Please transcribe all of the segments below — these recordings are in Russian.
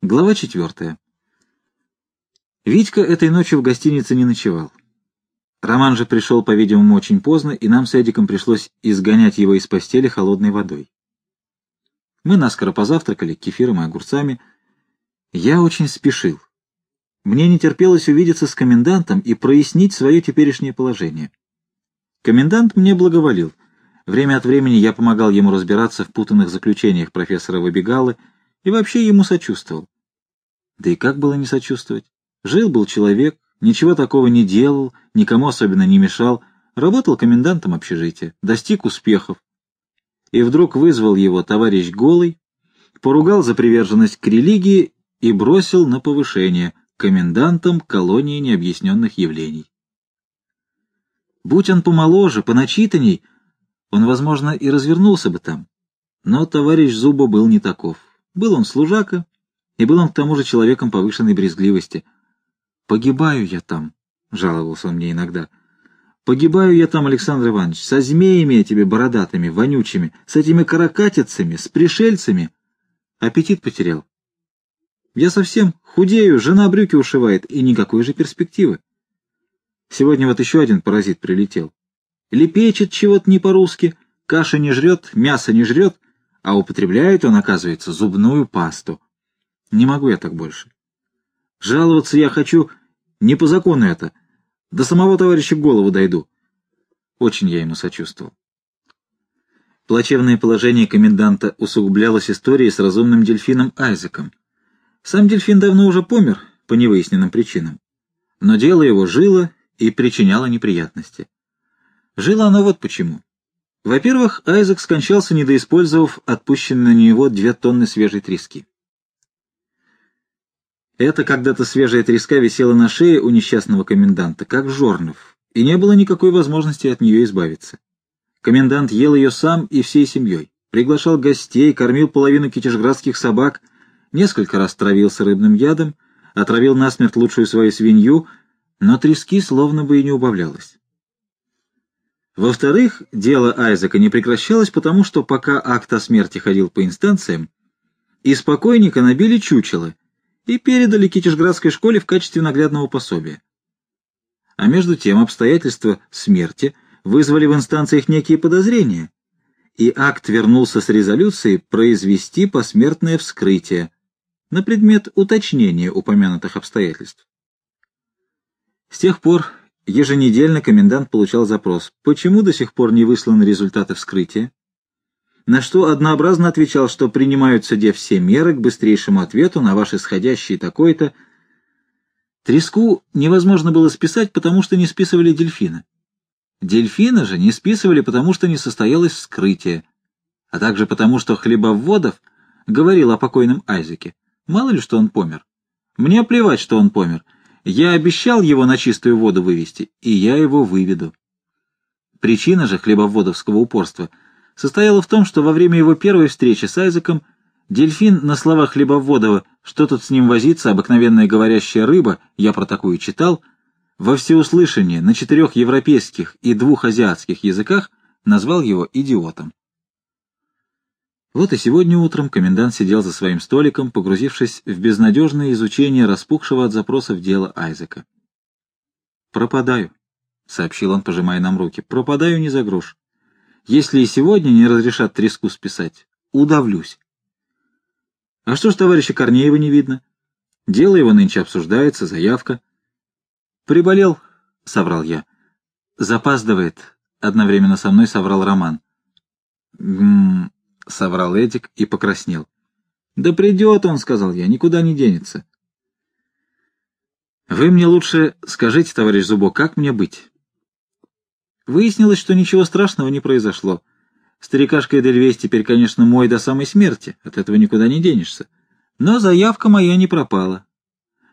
Глава четвертая. Витька этой ночью в гостинице не ночевал. Роман же пришел, по-видимому, очень поздно, и нам с Эдиком пришлось изгонять его из постели холодной водой. Мы наскоро позавтракали кефиром и огурцами. Я очень спешил. Мне не терпелось увидеться с комендантом и прояснить свое теперешнее положение. Комендант мне благоволил. Время от времени я помогал ему разбираться в путанных заключениях профессора Выбегалы и вообще ему сочувствовал. Да и как было не сочувствовать? Жил-был человек, ничего такого не делал, никому особенно не мешал, работал комендантом общежития, достиг успехов. И вдруг вызвал его товарищ Голый, поругал за приверженность к религии и бросил на повышение комендантом колонии необъясненных явлений. Будь он помоложе, поначитанней, он, возможно, и развернулся бы там. Но товарищ Зуба был не таков. Был он служака, и был он к тому же человеком повышенной брезгливости. «Погибаю я там», — жаловался он мне иногда. «Погибаю я там, Александр Иванович, со змеями этими бородатыми, вонючими, с этими каракатицами, с пришельцами. Аппетит потерял. Я совсем худею, жена брюки ушивает, и никакой же перспективы. Сегодня вот еще один паразит прилетел. Лепечет чего-то не по-русски, каши не жрет, мясо не жрет, а употребляет он, оказывается, зубную пасту. Не могу я так больше. Жаловаться я хочу не по закону это. До самого товарища голову дойду. Очень я ему сочувствовал. Плачевное положение коменданта усугублялось историей с разумным дельфином Айзеком. Сам дельфин давно уже помер по невыясненным причинам. Но дело его жило и причиняло неприятности. Жило оно вот почему. Во-первых, Айзек скончался, недоиспользовав отпущенные на него две тонны свежей трески. Эта когда-то свежая треска висела на шее у несчастного коменданта, как жорнов, и не было никакой возможности от нее избавиться. Комендант ел ее сам и всей семьей, приглашал гостей, кормил половину китежградских собак, несколько раз травился рыбным ядом, отравил насмерть лучшую свою свинью, но трески словно бы и не убавлялось. Во-вторых, дело Айзека не прекращалось, потому что пока акт о смерти ходил по инстанциям, из покойника набили чучело и передали Китежградской школе в качестве наглядного пособия. А между тем обстоятельства смерти вызвали в инстанциях некие подозрения, и акт вернулся с резолюцией произвести посмертное вскрытие на предмет уточнения упомянутых обстоятельств. С тех пор Еженедельно комендант получал запрос, почему до сих пор не высланы результаты вскрытия, на что однообразно отвечал, что принимаются де все меры к быстрейшему ответу на ваши сходящие такое-то. Треску невозможно было списать, потому что не списывали дельфина. Дельфина же не списывали, потому что не состоялось вскрытие, а также потому, что Хлебоводов говорил о покойном Айзеке. Мало ли, что он помер. Мне плевать, что он помер. Я обещал его на чистую воду вывести, и я его выведу. Причина же хлебоводовского упорства состояла в том, что во время его первой встречи с Айзеком дельфин на словах Хлебоводова «что тут с ним возиться, обыкновенная говорящая рыба, я про такую читал», во всеуслышание на четырех европейских и двух азиатских языках назвал его идиотом. Вот и сегодня утром комендант сидел за своим столиком, погрузившись в безнадежное изучение распухшего от запросов дела Айзека. «Пропадаю», — сообщил он, пожимая нам руки, — «пропадаю не за грош. Если и сегодня не разрешат треску списать, удавлюсь». «А что ж товарища Корнеева не видно? Дело его нынче обсуждается, заявка». «Приболел», — соврал я. «Запаздывает», — одновременно со мной соврал Роман. «М — соврал Эдик и покраснел. «Да придет он», — сказал я, — «никуда не денется». «Вы мне лучше скажите, товарищ Зубо, как мне быть?» Выяснилось, что ничего страшного не произошло. Старикашка Эдельвейс теперь, конечно, мой до самой смерти, от этого никуда не денешься. Но заявка моя не пропала.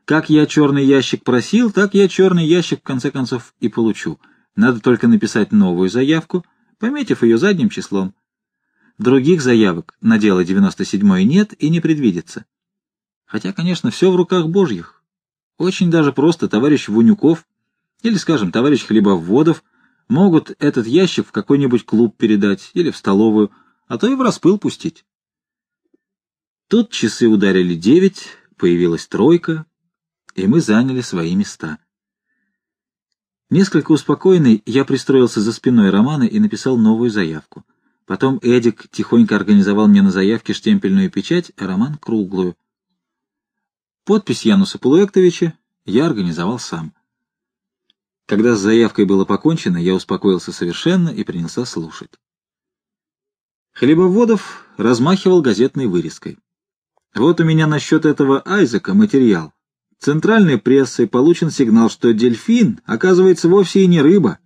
Как я черный ящик просил, так я черный ящик в конце концов и получу. Надо только написать новую заявку, пометив ее задним числом. Других заявок на дело 97-й нет и не предвидится. Хотя, конечно, все в руках божьих. Очень даже просто товарищ Вунюков или, скажем, товарищ Хлебоводов могут этот ящик в какой-нибудь клуб передать или в столовую, а то и в распыл пустить. Тут часы ударили девять, появилась тройка, и мы заняли свои места. Несколько успокоенный, я пристроился за спиной Романа и написал новую заявку. Потом Эдик тихонько организовал мне на заявке штемпельную печать, а Роман — круглую. Подпись Януса Полуэктовича я организовал сам. Когда с заявкой было покончено, я успокоился совершенно и принялся слушать. Хлебоводов размахивал газетной вырезкой. Вот у меня насчет этого Айзека материал. Центральной прессой получен сигнал, что дельфин, оказывается, вовсе и не рыба.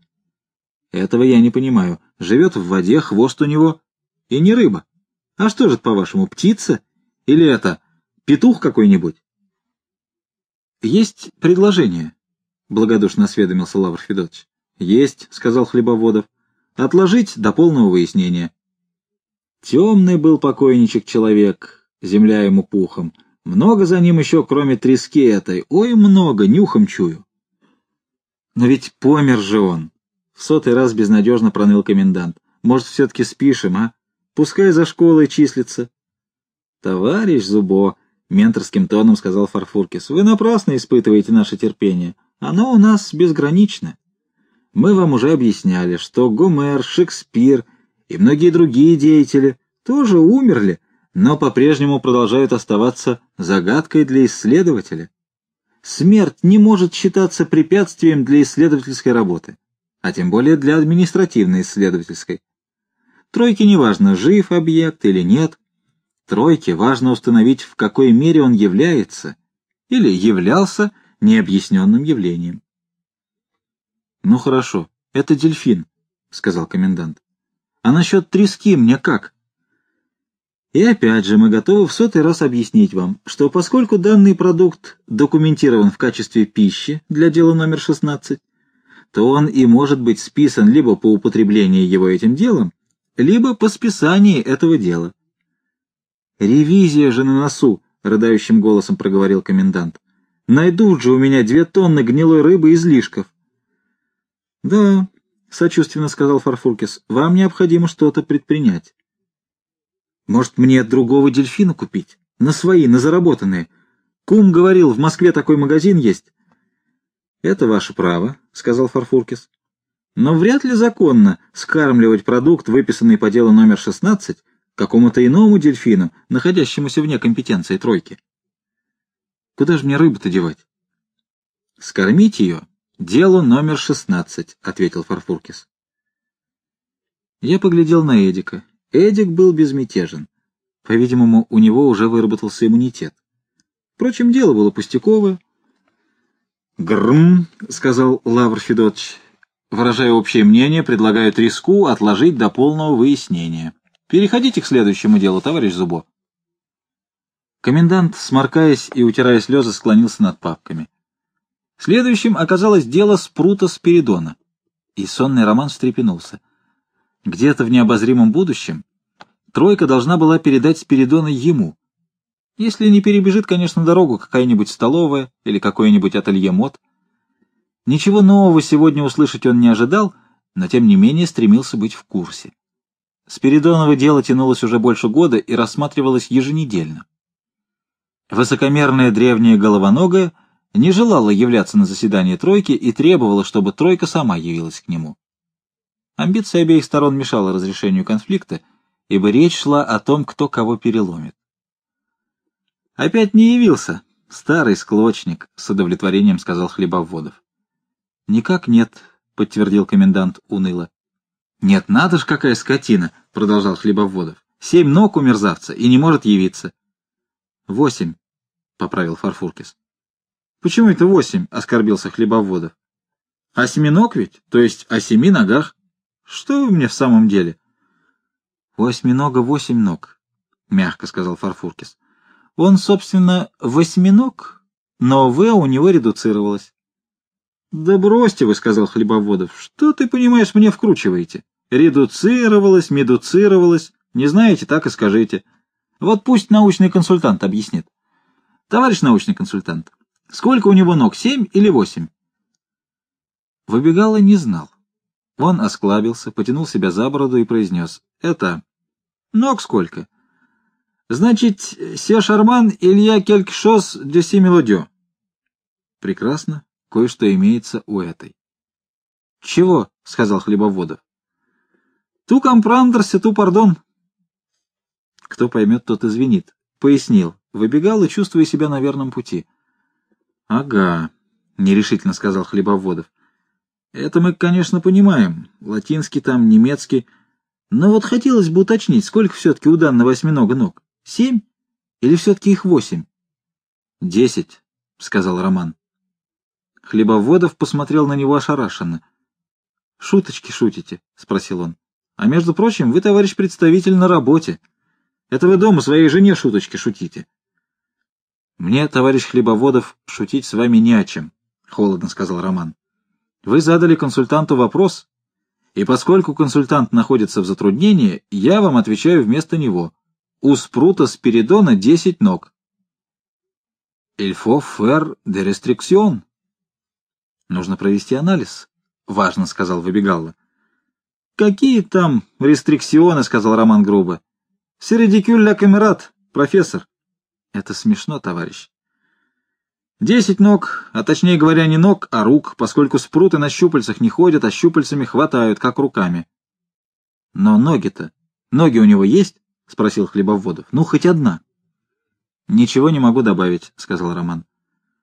Этого я не понимаю. Живет в воде, хвост у него и не рыба. А что же, по-вашему, птица? Или это петух какой-нибудь? Есть предложение, — благодушно осведомился Лавр Федотович. Есть, — сказал Хлебоводов. Отложить до полного выяснения. Темный был покойничек человек, земля ему пухом. Много за ним еще, кроме трески этой. Ой, много, нюхом чую. Но ведь помер же он. В сотый раз безнадежно проныл комендант. Может, все-таки спишем, а? Пускай за школой числится. Товарищ Зубо, менторским тоном сказал Фарфуркис, вы напрасно испытываете наше терпение. Оно у нас безгранично. Мы вам уже объясняли, что Гомер, Шекспир и многие другие деятели тоже умерли, но по-прежнему продолжают оставаться загадкой для исследователя. Смерть не может считаться препятствием для исследовательской работы, а тем более для административной исследовательской. Тройке неважно, жив объект или нет, тройке важно установить, в какой мере он является или являлся необъясненным явлением. «Ну хорошо, это дельфин», — сказал комендант. «А насчет трески мне как?» И опять же мы готовы в сотый раз объяснить вам, что поскольку данный продукт документирован в качестве пищи для дела номер 16, то он и может быть списан либо по употреблении его этим делом, либо по списании этого дела. «Ревизия же на носу», — рыдающим голосом проговорил комендант. «Найдут же у меня две тонны гнилой рыбы излишков». «Да», — сочувственно сказал Фарфуркис, — «вам необходимо что-то предпринять». Может, мне другого дельфина купить? На свои, на заработанные. Кум говорил, в Москве такой магазин есть. — Это ваше право, — сказал Фарфуркис. — Но вряд ли законно скармливать продукт, выписанный по делу номер 16, какому-то иному дельфину, находящемуся вне компетенции тройки. Куда же мне рыбу-то девать? — Скормить ее — дело номер 16, — ответил Фарфуркис. Я поглядел на Эдика. Эдик был безмятежен. По-видимому, у него уже выработался иммунитет. Впрочем, дело было пустяковое. «Грм», — сказал Лавр Федотович, выражая общее мнение, предлагаю треску отложить до полного выяснения. Переходите к следующему делу, товарищ Зубо. Комендант, сморкаясь и утирая слезы, склонился над папками. Следующим оказалось дело Спрута Спиридона. И сонный Роман встрепенулся. Где-то в необозримом будущем тройка должна была передать Спиридона ему. Если не перебежит, конечно, дорогу какая-нибудь столовая или какое-нибудь ателье мод. Ничего нового сегодня услышать он не ожидал, но тем не менее стремился быть в курсе. Спиридоново дело тянулось уже больше года и рассматривалось еженедельно. Высокомерная древняя головоногая не желала являться на заседание тройки и требовала, чтобы тройка сама явилась к нему. Амбиция обеих сторон мешала разрешению конфликта, ибо речь шла о том, кто кого переломит. «Опять не явился, старый склочник», — с удовлетворением сказал Хлебоводов. «Никак нет», — подтвердил комендант уныло. «Нет, надо ж, какая скотина», — продолжал Хлебоводов. «Семь ног у мерзавца и не может явиться». «Восемь», — поправил Фарфуркис. «Почему это восемь?» — оскорбился Хлебоводов. «Осьминог ведь, то есть о семи ногах». Что вы мне в самом деле? — У осьминога восемь ног, — мягко сказал Фарфуркис. — Он, собственно, восьминог, но В у него редуцировалось. — Да бросьте вы, — сказал Хлебоводов, — что ты, понимаешь, мне вкручиваете? Редуцировалось, медуцировалось. Не знаете, так и скажите. Вот пусть научный консультант объяснит. Товарищ научный консультант, сколько у него ног, семь или восемь? Выбегало не знал. Он осклабился, потянул себя за бороду и произнес. «Это... Ног сколько?» Значит, се шарман Илья келькшос де си мелодио. Прекрасно, кое-что имеется у этой. Чего? — сказал Хлебоводов. Ту компрандерся, ту пардон. Кто поймет, тот извинит. Пояснил. Выбегал и чувствуя себя на верном пути. Ага, — нерешительно сказал Хлебоводов. Это мы, конечно, понимаем. Латинский там, немецкий. Но вот хотелось бы уточнить, сколько все-таки у данного осьминога ног? Семь? Или все-таки их восемь? Десять, — сказал Роман. Хлебоводов посмотрел на него ошарашенно. — Шуточки шутите? — спросил он. — А между прочим, вы, товарищ представитель, на работе. Это вы дома своей жене шуточки шутите. — Мне, товарищ Хлебоводов, шутить с вами не о чем, — холодно сказал Роман. — Вы задали консультанту вопрос, и поскольку консультант находится в затруднении, я вам отвечаю вместо него. У спрута Спиридона десять ног. Эльфо фер де рестриксион. Нужно провести анализ, — важно сказал Выбегалла. Какие там рестриксионы, — сказал Роман грубо. Середикюль ля камерат, профессор. Это смешно, товарищ. Десять ног, а точнее говоря, не ног, а рук, поскольку спруты на щупальцах не ходят, а щупальцами хватают, как руками. Но ноги-то, ноги у него есть? — спросил Хлебоводов. — Ну, хоть одна. — Ничего не могу добавить, — сказал Роман.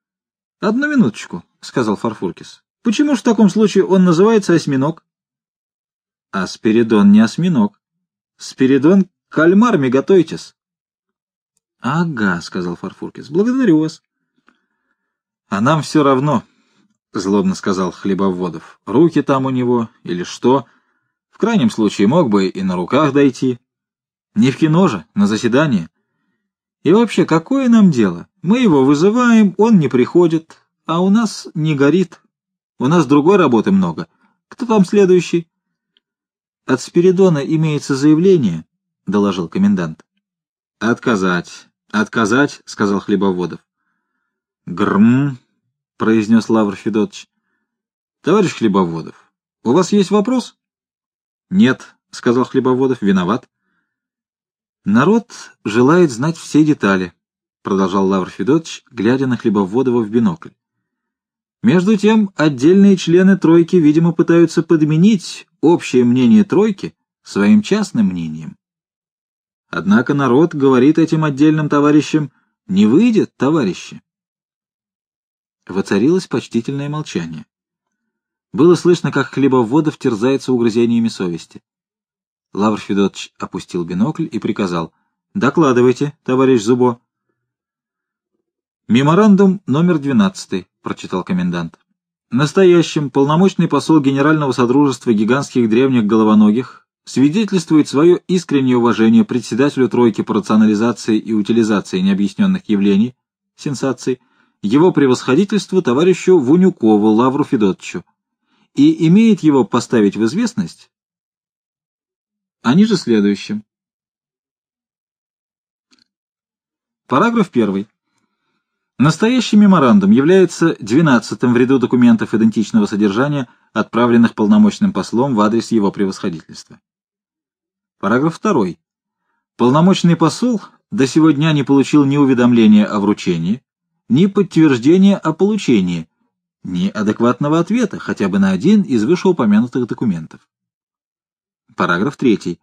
— Одну минуточку, — сказал Фарфуркис. — Почему ж в таком случае он называется осьминог? — А Спиридон не осьминог. Спиридон — кальмарми, готовитесь. — Ага, — сказал Фарфуркис. — Благодарю вас. — А нам все равно, — злобно сказал Хлебоводов. — Руки там у него или что? В крайнем случае мог бы и на руках дойти. — не в кино же, на заседание. И вообще, какое нам дело? Мы его вызываем, он не приходит, а у нас не горит. У нас другой работы много. Кто там следующий? От Спиридона имеется заявление, — доложил комендант. Отказать, отказать, — сказал Хлебоводов. Грм, — произнес Лавр Федотович. Товарищ Хлебоводов, у вас есть вопрос? Нет, — сказал Хлебоводов, — виноват. «Народ желает знать все детали», — продолжал Лавр Федотович, глядя на Хлебоводова в бинокль. «Между тем, отдельные члены тройки, видимо, пытаются подменить общее мнение тройки своим частным мнением. Однако народ говорит этим отдельным товарищам «не выйдет, товарищи». Воцарилось почтительное молчание. Было слышно, как Хлебоводов терзается угрызениями совести. Лавр Федотович опустил бинокль и приказал. «Докладывайте, товарищ Зубо». «Меморандум номер 12», — прочитал комендант. «Настоящим полномочный посол Генерального Содружества гигантских древних головоногих свидетельствует свое искреннее уважение председателю тройки по рационализации и утилизации необъясненных явлений, сенсаций, его превосходительству товарищу Вунюкову Лавру Федотовичу, и имеет его поставить в известность, а ниже следующим. Параграф 1. Настоящий меморандум является двенадцатым в ряду документов идентичного содержания, отправленных полномочным послом в адрес его превосходительства. Параграф 2. Полномочный посол до сего дня не получил ни уведомления о вручении, ни подтверждения о получении, ни адекватного ответа хотя бы на один из вышеупомянутых документов. Параграф 3.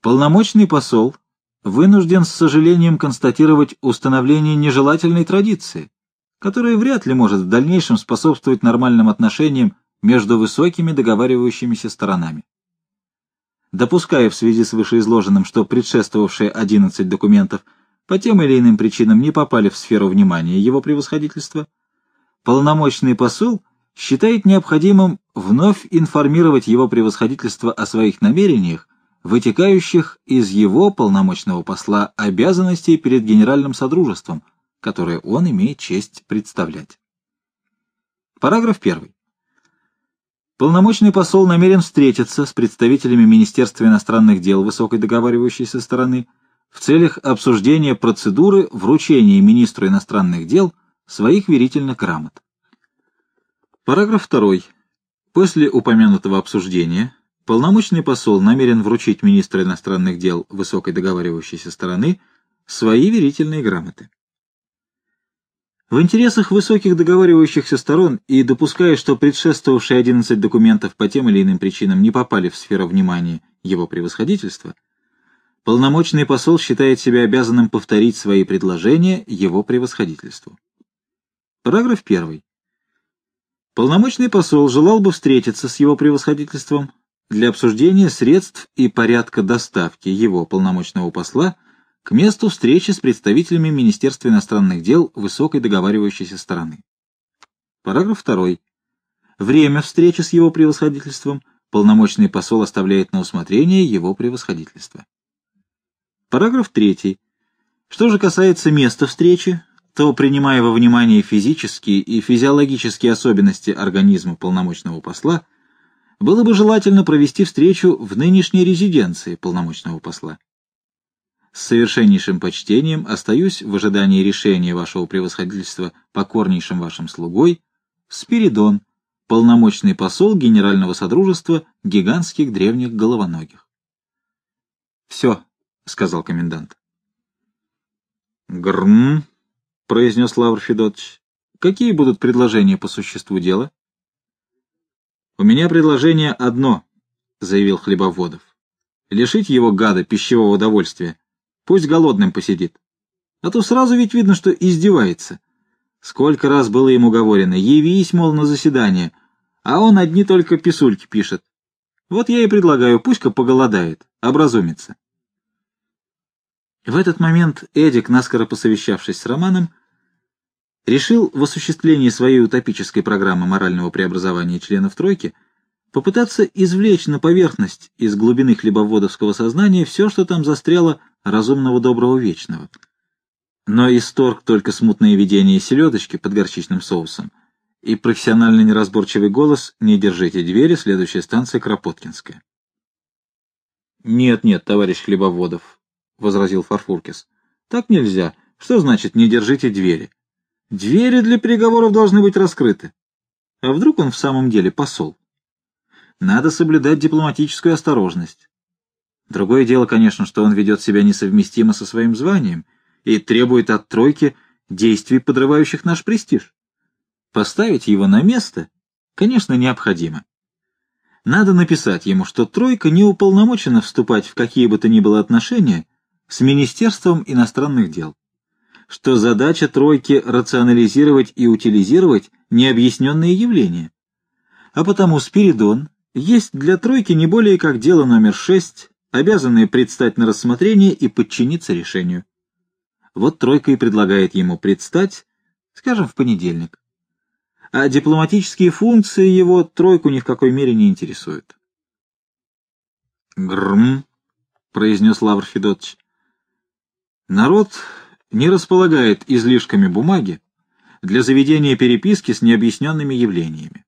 Полномочный посол вынужден с сожалением констатировать установление нежелательной традиции, которая вряд ли может в дальнейшем способствовать нормальным отношениям между высокими договаривающимися сторонами. Допуская в связи с вышеизложенным, что предшествовавшие 11 документов по тем или иным причинам не попали в сферу внимания его превосходительства, полномочный посол считает необходимым вновь информировать его превосходительство о своих намерениях, вытекающих из его полномочного посла обязанностей перед Генеральным Содружеством, которые он имеет честь представлять. Параграф 1. Полномочный посол намерен встретиться с представителями Министерства иностранных дел высокой договаривающейся стороны в целях обсуждения процедуры вручения министру иностранных дел своих верительных грамот. Параграф 2. После упомянутого обсуждения полномочный посол намерен вручить министру иностранных дел высокой договаривающейся стороны свои верительные грамоты. В интересах высоких договаривающихся сторон и допуская, что предшествовавшие 11 документов по тем или иным причинам не попали в сферу внимания его превосходительства, полномочный посол считает себя обязанным повторить свои предложения его превосходительству. Параграф 1. Полномочный посол желал бы встретиться с его превосходительством для обсуждения средств и порядка доставки его полномочного посла к месту встречи с представителями Министерства иностранных дел высокой договаривающейся стороны. Параграф 2. Время встречи с его превосходительством полномочный посол оставляет на усмотрение его превосходительства. Параграф 3. Что же касается места встречи, то, принимая во внимание физические и физиологические особенности организма полномочного посла, было бы желательно провести встречу в нынешней резиденции полномочного посла. С совершеннейшим почтением остаюсь в ожидании решения вашего превосходительства покорнейшим вашим слугой Спиридон, полномочный посол Генерального Содружества гигантских древних головоногих. «Все», — сказал комендант. «Грм», — произнес Лавр Федотович. «Какие будут предложения по существу дела?» «У меня предложение одно», — заявил Хлебоводов. «Лишить его, гада, пищевого удовольствия. Пусть голодным посидит. А то сразу ведь видно, что издевается. Сколько раз было ему говорено, явись, мол, на заседание, а он одни только писульки пишет. Вот я и предлагаю, пусть-ка поголодает, образумится. В этот момент Эдик, наскоро посовещавшись с Романом, решил в осуществлении своей утопической программы морального преобразования членов тройки попытаться извлечь на поверхность из глубины хлебоводовского сознания все, что там застряло разумного доброго вечного. Но исторг только смутное видение селедочки под горчичным соусом и профессионально неразборчивый голос «Не держите двери, следующая станция Кропоткинская». «Нет, нет, товарищ Хлебоводов», — возразил Фарфуркис. «Так нельзя. Что значит «не держите двери»? Двери для переговоров должны быть раскрыты. А вдруг он в самом деле посол? Надо соблюдать дипломатическую осторожность. Другое дело, конечно, что он ведет себя несовместимо со своим званием и требует от тройки действий, подрывающих наш престиж. Поставить его на место, конечно, необходимо. Надо написать ему, что тройка не уполномочена вступать в какие бы то ни было отношения с Министерством иностранных дел, что задача тройки рационализировать и утилизировать необъясненные явления. А потому Спиридон есть для тройки не более как дело номер шесть обязанные предстать на рассмотрение и подчиниться решению. Вот тройка и предлагает ему предстать, скажем, в понедельник. А дипломатические функции его тройку ни в какой мере не интересуют. «Грм», — произнес Лавр Федотович, — «народ не располагает излишками бумаги для заведения переписки с необъясненными явлениями.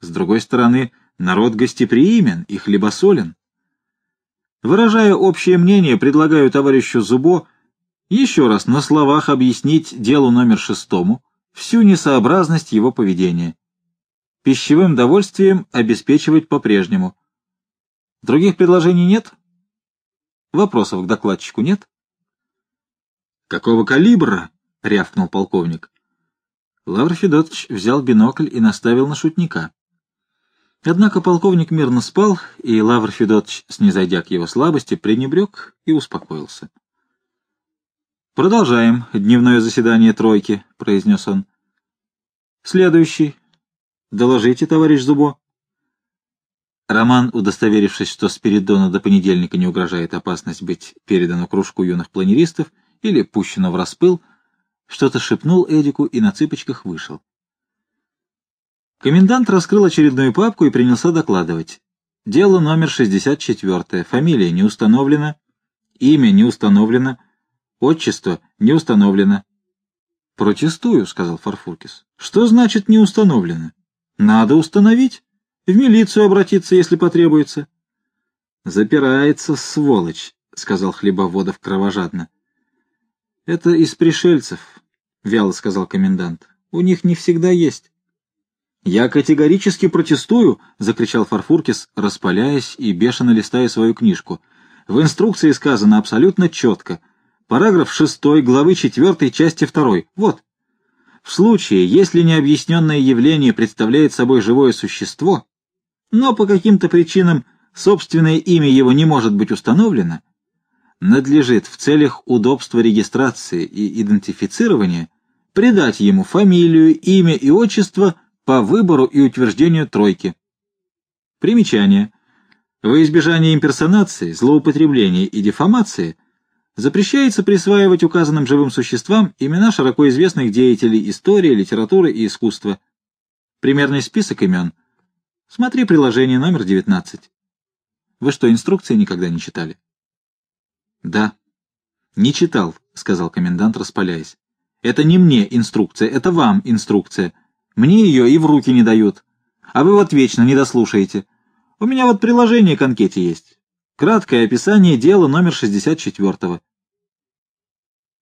С другой стороны, народ гостеприимен и хлебосолен. Выражая общее мнение, предлагаю товарищу Зубо еще раз на словах объяснить делу номер шестому всю несообразность его поведения. Пищевым довольствием обеспечивать по-прежнему. Других предложений нет? Вопросов к докладчику нет? «Какого калибра?» — рявкнул полковник. Лавр Федотович взял бинокль и наставил на шутника. Однако полковник мирно спал, и Лавр Федотович, снизойдя к его слабости, пренебрег и успокоился. «Продолжаем дневное заседание тройки», — произнес он. «Следующий. Доложите, товарищ Зубо». Роман, удостоверившись, что Спиридону до понедельника не угрожает опасность быть передану кружку юных планеристов или пущено в распыл, что-то шепнул Эдику и на цыпочках вышел. Комендант раскрыл очередную папку и принялся докладывать. Дело номер 64. Фамилия не установлена. Имя не установлено. Отчество не установлено. «Протестую», — сказал Фарфуркис. «Что значит «не установлено»? Надо установить. В милицию обратиться, если потребуется». «Запирается, сволочь», — сказал Хлебоводов кровожадно. «Это из пришельцев», — вяло сказал комендант. «У них не всегда есть». «Я категорически протестую!» — закричал Фарфуркис, распаляясь и бешено листая свою книжку. «В инструкции сказано абсолютно четко. Параграф 6 главы 4 части 2. Вот. В случае, если необъясненное явление представляет собой живое существо, но по каким-то причинам собственное имя его не может быть установлено, надлежит в целях удобства регистрации и идентифицирования придать ему фамилию, имя и отчество по выбору и утверждению тройки. Примечание. Во избежание имперсонации, злоупотребления и дефамации запрещается присваивать указанным живым существам имена широко известных деятелей истории, литературы и искусства. Примерный список имен. Смотри приложение номер 19. Вы что, инструкции никогда не читали? Да. Не читал, сказал комендант, распаляясь. Это не мне инструкция, это вам инструкция. Мне ее и в руки не дают. А вы вот вечно не дослушаете. У меня вот приложение к анкете есть. Краткое описание дела номер 64.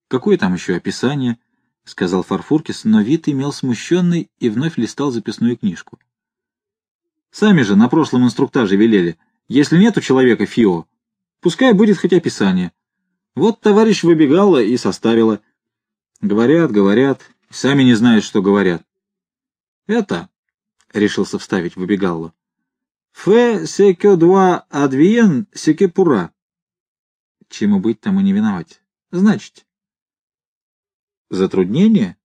Какое там еще описание? — сказал Фарфуркис, но вид имел смущенный и вновь листал записную книжку. Сами же на прошлом инструктаже велели, если нет у человека ФИО, пускай будет хоть описание. Вот товарищ выбегала и составила. Говорят, говорят, сами не знают, что говорят. Это, — решился вставить выбегалло, Фе секе два адвиен секе пура. Чему быть, тому не виновать. Значит. Затруднение?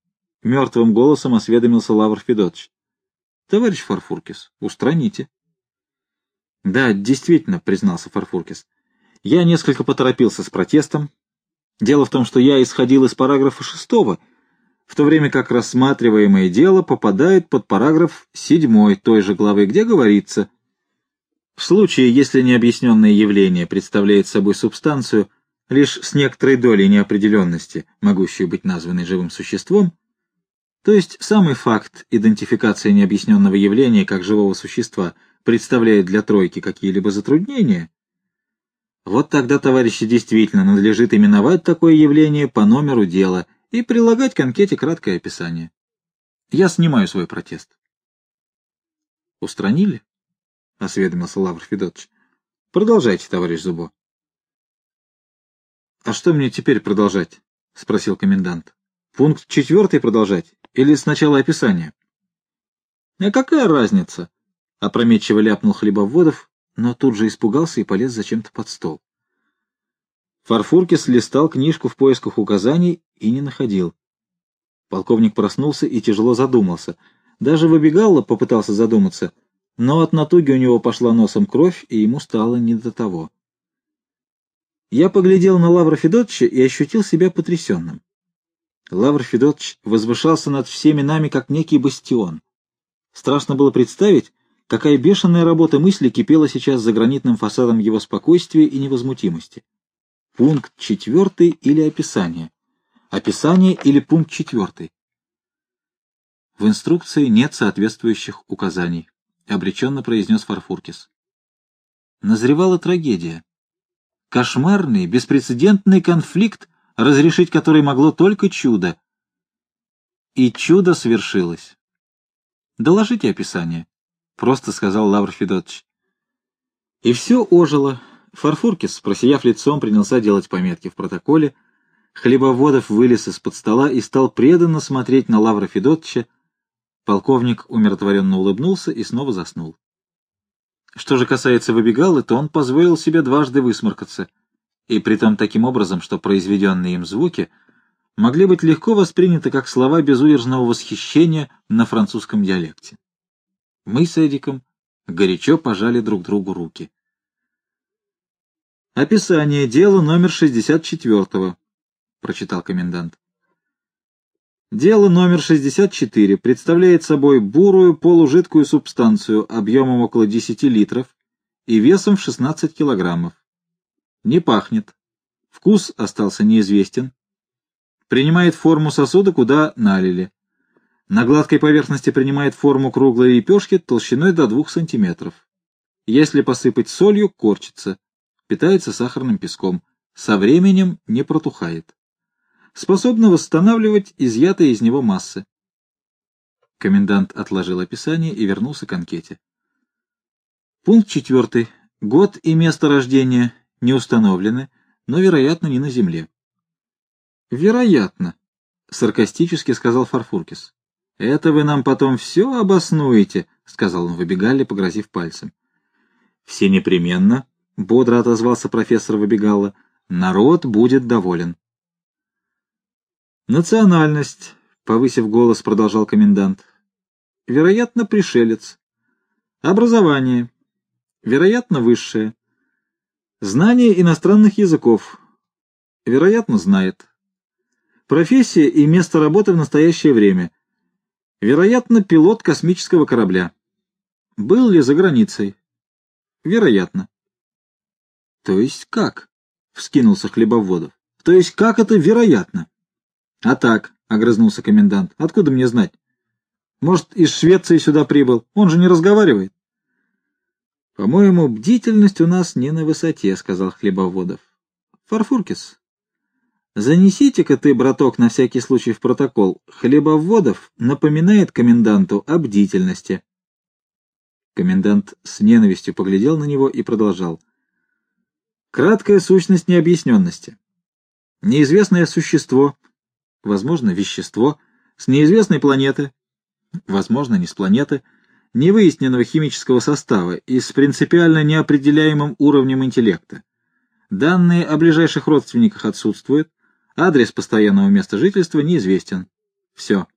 Мертвым голосом осведомился Лавр Федотович. Товарищ Фарфуркис, устраните. Да, действительно, признался Фарфуркис. Я несколько поторопился с протестом. Дело в том, что я исходил из параграфа шестого, в то время как рассматриваемое дело попадает под параграф седьмой той же главы, где говорится — в случае, если необъясненное явление представляет собой субстанцию лишь с некоторой долей неопределенности, могущую быть названной живым существом, то есть самый факт идентификации необъясненного явления как живого существа представляет для тройки какие-либо затруднения, вот тогда, товарищи, действительно надлежит именовать такое явление по номеру дела и прилагать к анкете краткое описание. Я снимаю свой протест. Устранили? — осведомился Лавр Федотович. — Продолжайте, товарищ Зубо. — А что мне теперь продолжать? — спросил комендант. — Пункт четвертый продолжать? Или сначала описание? — А какая разница? — опрометчиво ляпнул Хлебоводов, но тут же испугался и полез зачем-то под стол. Фарфуркис листал книжку в поисках указаний и не находил. Полковник проснулся и тяжело задумался. Даже выбегал, попытался задуматься — но от натуги у него пошла носом кровь, и ему стало не до того. Я поглядел на Лавра Федотовича и ощутил себя потрясенным. Лавр Федотович возвышался над всеми нами, как некий бастион. Страшно было представить, какая бешеная работа мысли кипела сейчас за гранитным фасадом его спокойствия и невозмутимости. Пункт четвертый или описание? Описание или пункт четвертый? В инструкции нет соответствующих указаний. — обреченно произнес Фарфуркис. Назревала трагедия. Кошмарный, беспрецедентный конфликт, разрешить который могло только чудо. И чудо свершилось. «Доложите описание», — просто сказал Лавр Федотович. И все ожило. Фарфуркис, просияв лицом, принялся делать пометки в протоколе. Хлебоводов вылез из-под стола и стал преданно смотреть на Лавра Федотовича, Полковник умиротворенно улыбнулся и снова заснул. Что же касается выбегалы, то он позволил себе дважды высморкаться, и притом таким образом, что произведенные им звуки могли быть легко восприняты как слова безудержного восхищения на французском диалекте. Мы с Эдиком горячо пожали друг другу руки. «Описание дела номер 64», — прочитал комендант. Дело номер 64 представляет собой бурую полужидкую субстанцию объемом около 10 литров и весом в 16 килограммов. Не пахнет. Вкус остался неизвестен. Принимает форму сосуда, куда налили. На гладкой поверхности принимает форму круглой лепешки толщиной до 2 см. Если посыпать солью, корчится. Питается сахарным песком. Со временем не протухает способна восстанавливать изъятые из него массы. Комендант отложил описание и вернулся к анкете. Пункт четвертый. Год и место рождения не установлены, но, вероятно, не на Земле. Вероятно, саркастически сказал Фарфуркис. Это вы нам потом все обоснуете, сказал он Выбегалле, погрозив пальцем. Все непременно, бодро отозвался профессор Выбегалла. Народ будет доволен. Национальность, повысив голос, продолжал комендант. Вероятно, пришелец. Образование. Вероятно, высшее. Знание иностранных языков. Вероятно, знает. Профессия и место работы в настоящее время. Вероятно, пилот космического корабля. Был ли за границей? Вероятно. То есть как? Вскинулся Хлебоводов. То есть как это вероятно? А так, огрызнулся комендант. Откуда мне знать? Может, из Швеции сюда прибыл? Он же не разговаривает. «По-моему, бдительность у нас не на высоте», — сказал Хлебоводов. «Фарфуркис, занесите-ка ты, браток, на всякий случай в протокол. Хлебоводов напоминает коменданту о бдительности». Комендант с ненавистью поглядел на него и продолжал. «Краткая сущность необъясненности. Неизвестное существо, возможно, вещество, с неизвестной планеты, возможно, не с планеты, — невыясненного химического состава и с принципиально неопределяемым уровнем интеллекта. Данные о ближайших родственниках отсутствуют, адрес постоянного места жительства неизвестен. Все.